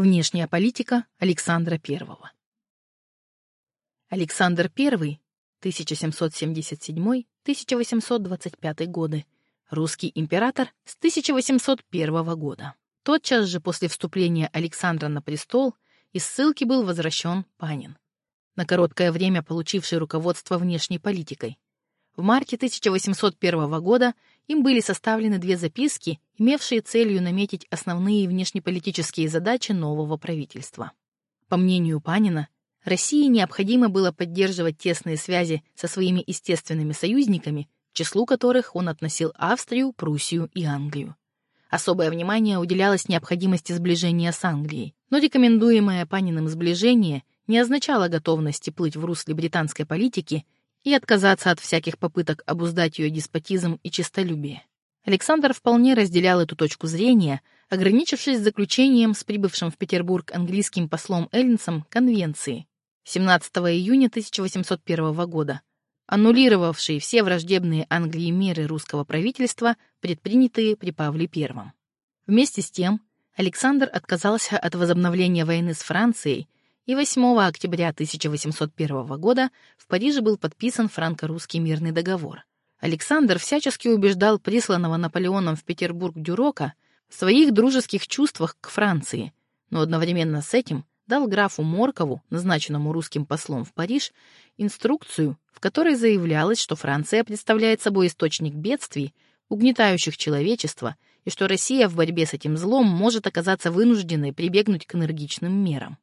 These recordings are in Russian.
Внешняя политика Александра I. Александр I, 1777-1825 годы, русский император с 1801 года. Тотчас же после вступления Александра на престол из ссылки был возвращен Панин, на короткое время получивший руководство внешней политикой. В марте 1801 года им были составлены две записки, имевшие целью наметить основные внешнеполитические задачи нового правительства. По мнению Панина, России необходимо было поддерживать тесные связи со своими естественными союзниками, к числу которых он относил Австрию, Пруссию и Англию. Особое внимание уделялось необходимости сближения с Англией, но рекомендуемое Паниным сближение не означало готовности плыть в русле британской политики и отказаться от всяких попыток обуздать ее деспотизм и честолюбие. Александр вполне разделял эту точку зрения, ограничившись заключением с прибывшим в Петербург английским послом Эллинсом конвенции 17 июня 1801 года, аннулировавшей все враждебные Англии меры русского правительства, предпринятые при Павле I. Вместе с тем, Александр отказался от возобновления войны с Францией и 8 октября 1801 года в Париже был подписан франко-русский мирный договор. Александр всячески убеждал присланного Наполеоном в Петербург Дюрока в своих дружеских чувствах к Франции, но одновременно с этим дал графу Моркову, назначенному русским послом в Париж, инструкцию, в которой заявлялось, что Франция представляет собой источник бедствий, угнетающих человечество, и что Россия в борьбе с этим злом может оказаться вынужденной прибегнуть к энергичным мерам.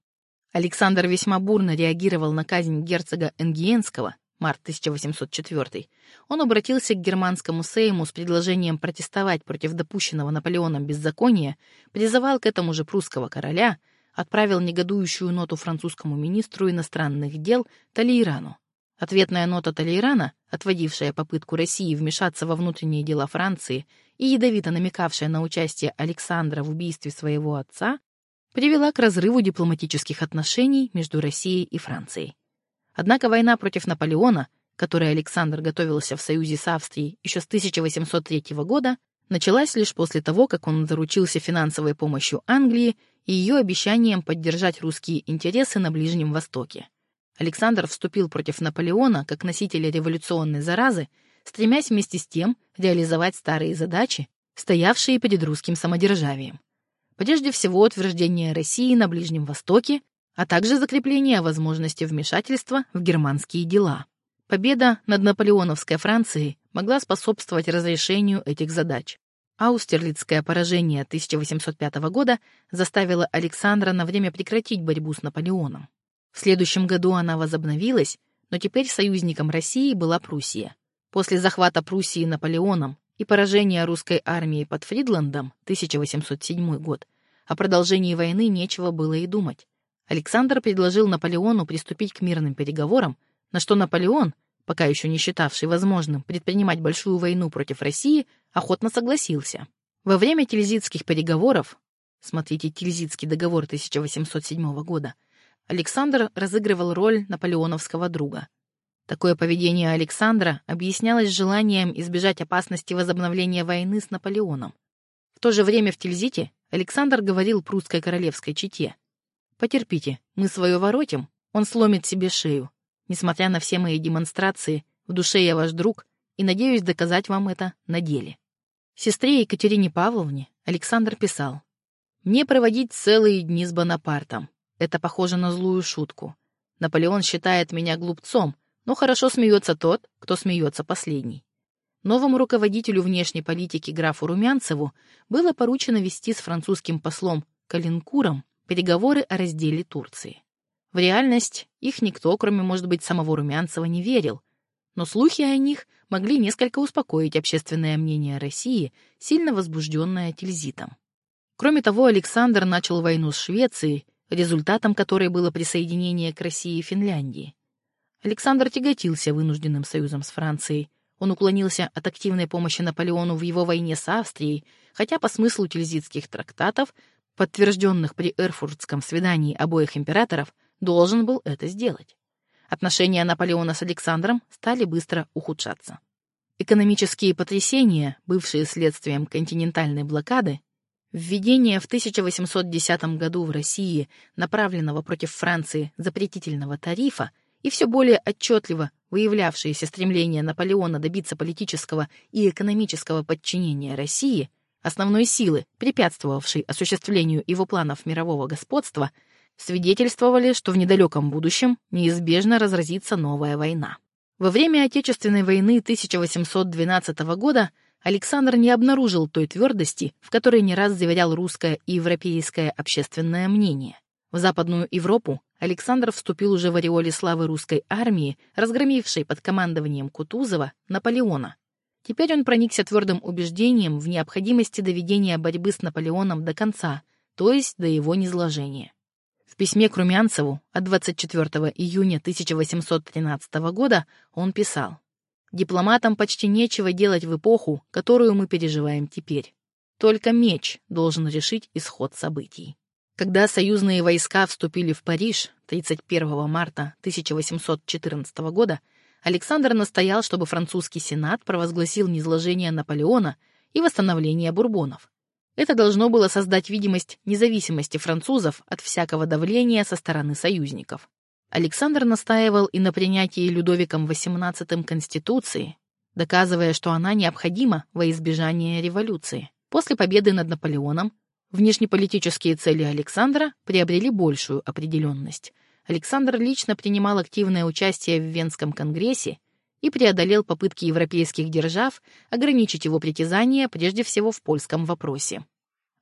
Александр весьма бурно реагировал на казнь герцога Энгиенского, март 1804 Он обратился к германскому сейму с предложением протестовать против допущенного Наполеоном беззакония, призывал к этому же прусского короля, отправил негодующую ноту французскому министру иностранных дел Талейрану. Ответная нота Талейрана, отводившая попытку России вмешаться во внутренние дела Франции и ядовито намекавшая на участие Александра в убийстве своего отца, привела к разрыву дипломатических отношений между Россией и Францией. Однако война против Наполеона, которой Александр готовился в союзе с Австрией еще с 1803 года, началась лишь после того, как он заручился финансовой помощью Англии и ее обещанием поддержать русские интересы на Ближнем Востоке. Александр вступил против Наполеона как носителя революционной заразы, стремясь вместе с тем реализовать старые задачи, стоявшие перед русским самодержавием. Прежде всего, утверждение России на Ближнем Востоке, а также закрепление возможности вмешательства в германские дела. Победа над наполеоновской Францией могла способствовать разрешению этих задач. Аустерлицкое поражение 1805 года заставило Александра на время прекратить борьбу с Наполеоном. В следующем году она возобновилась, но теперь союзником России была Пруссия. После захвата Пруссии Наполеоном и поражения русской армии под Фридландом 1807 год, о продолжении войны нечего было и думать. Александр предложил Наполеону приступить к мирным переговорам, на что Наполеон, пока еще не считавший возможным предпринимать большую войну против России, охотно согласился. Во время тильзитских переговоров, смотрите Тильзитский договор 1807 года, Александр разыгрывал роль наполеоновского друга. Такое поведение Александра объяснялось желанием избежать опасности возобновления войны с Наполеоном. В то же время в Тильзите Александр говорил прусской королевской чете. «Потерпите, мы свое воротим, он сломит себе шею. Несмотря на все мои демонстрации, в душе я ваш друг и надеюсь доказать вам это на деле». Сестре Екатерине Павловне Александр писал. «Мне проводить целые дни с Бонапартом. Это похоже на злую шутку. Наполеон считает меня глупцом, но хорошо смеется тот, кто смеется последний. Новому руководителю внешней политики графу Румянцеву было поручено вести с французским послом Калинкуром переговоры о разделе Турции. В реальность их никто, кроме, может быть, самого Румянцева, не верил, но слухи о них могли несколько успокоить общественное мнение России, сильно возбужденное Тильзитом. Кроме того, Александр начал войну с Швецией, результатом которой было присоединение к России и Финляндии. Александр тяготился вынужденным союзом с Францией. Он уклонился от активной помощи Наполеону в его войне с Австрией, хотя по смыслу тильзитских трактатов, подтвержденных при Эрфуртском свидании обоих императоров, должен был это сделать. Отношения Наполеона с Александром стали быстро ухудшаться. Экономические потрясения, бывшие следствием континентальной блокады, Введение в 1810 году в России направленного против Франции запретительного тарифа и все более отчетливо выявлявшееся стремление Наполеона добиться политического и экономического подчинения России, основной силы, препятствовавшей осуществлению его планов мирового господства, свидетельствовали, что в недалеком будущем неизбежно разразится новая война. Во время Отечественной войны 1812 года Александр не обнаружил той твердости, в которой не раз заверял русское и европейское общественное мнение. В Западную Европу Александр вступил уже в ореоле славы русской армии, разгромившей под командованием Кутузова Наполеона. Теперь он проникся твердым убеждением в необходимости доведения борьбы с Наполеоном до конца, то есть до его низложения. В письме к Румянцеву от 24 июня 1813 года он писал «Дипломатам почти нечего делать в эпоху, которую мы переживаем теперь. Только меч должен решить исход событий». Когда союзные войска вступили в Париж 31 марта 1814 года, Александр настоял, чтобы французский сенат провозгласил низложение Наполеона и восстановление бурбонов. Это должно было создать видимость независимости французов от всякого давления со стороны союзников. Александр настаивал и на принятии Людовиком XVIII Конституции, доказывая, что она необходима во избежание революции. После победы над Наполеоном Внешнеполитические цели Александра приобрели большую определенность. Александр лично принимал активное участие в Венском конгрессе и преодолел попытки европейских держав ограничить его притязания прежде всего в польском вопросе.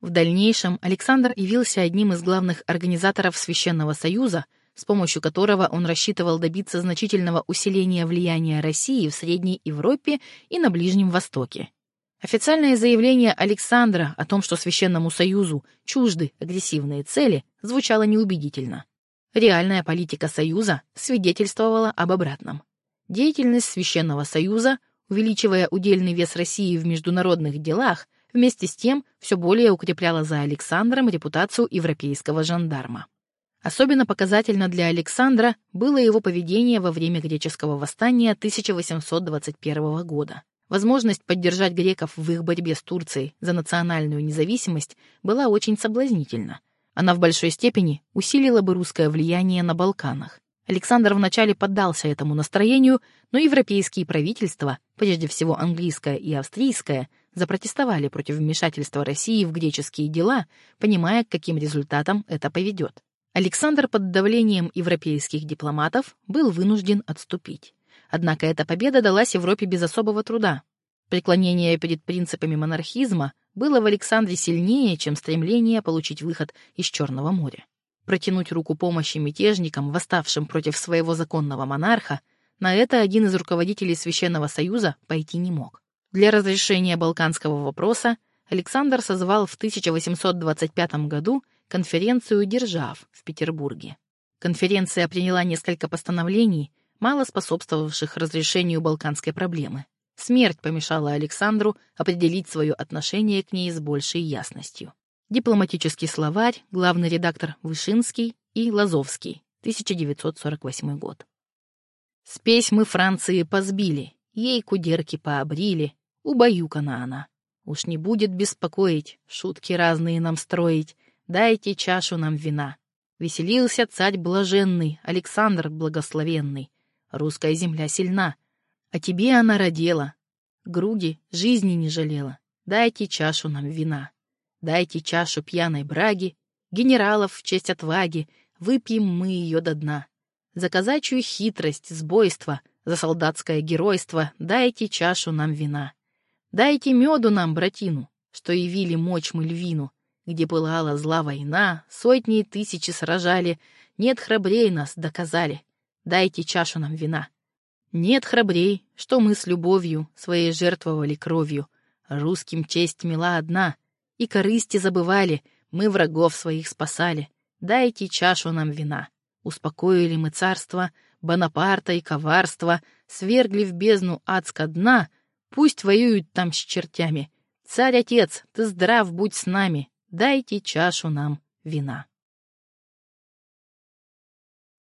В дальнейшем Александр явился одним из главных организаторов Священного Союза, с помощью которого он рассчитывал добиться значительного усиления влияния России в Средней Европе и на Ближнем Востоке. Официальное заявление Александра о том, что Священному Союзу чужды агрессивные цели, звучало неубедительно. Реальная политика Союза свидетельствовала об обратном. Деятельность Священного Союза, увеличивая удельный вес России в международных делах, вместе с тем все более укрепляла за Александром репутацию европейского жандарма. Особенно показательно для Александра было его поведение во время греческого восстания 1821 года. Возможность поддержать греков в их борьбе с Турцией за национальную независимость была очень соблазнительна. Она в большой степени усилила бы русское влияние на Балканах. Александр вначале поддался этому настроению, но европейские правительства, прежде всего английское и австрийское, запротестовали против вмешательства России в греческие дела, понимая, к каким результатам это поведет. Александр под давлением европейских дипломатов был вынужден отступить. Однако эта победа далась Европе без особого труда. Преклонение перед принципами монархизма было в Александре сильнее, чем стремление получить выход из Черного моря. Протянуть руку помощи мятежникам, восставшим против своего законного монарха, на это один из руководителей Священного Союза пойти не мог. Для разрешения балканского вопроса Александр созвал в 1825 году конференцию держав в Петербурге. Конференция приняла несколько постановлений, мало способствовавших разрешению балканской проблемы. Смерть помешала Александру определить свое отношение к ней с большей ясностью. Дипломатический словарь, главный редактор Вышинский и Лазовский, 1948 год. Спесь мы Франции позбили, ей кудерки пообрили, убаюкана она. Уж не будет беспокоить, шутки разные нам строить, дайте чашу нам вина. Веселился царь блаженный, Александр благословенный, Русская земля сильна, а тебе она родила. Груди жизни не жалела. Дайте чашу нам вина. Дайте чашу пьяной браги, генералов в честь отваги, выпьем мы ее до дна. За казачью хитрость, сбойство, за солдатское геройство дайте чашу нам вина. Дайте меду нам, братину, что явили мочь мы львину, где пылала зла война, сотни и тысячи сражали, нет храбрей нас, доказали дайте чашу нам вина. Нет храбрей, что мы с любовью своей жертвовали кровью. Русским честь мила одна, и корысти забывали, мы врагов своих спасали. Дайте чашу нам вина. Успокоили мы царство, Бонапарта и коварство, свергли в бездну адска дна, пусть воюют там с чертями. Царь-отец, ты здрав будь с нами, дайте чашу нам вина.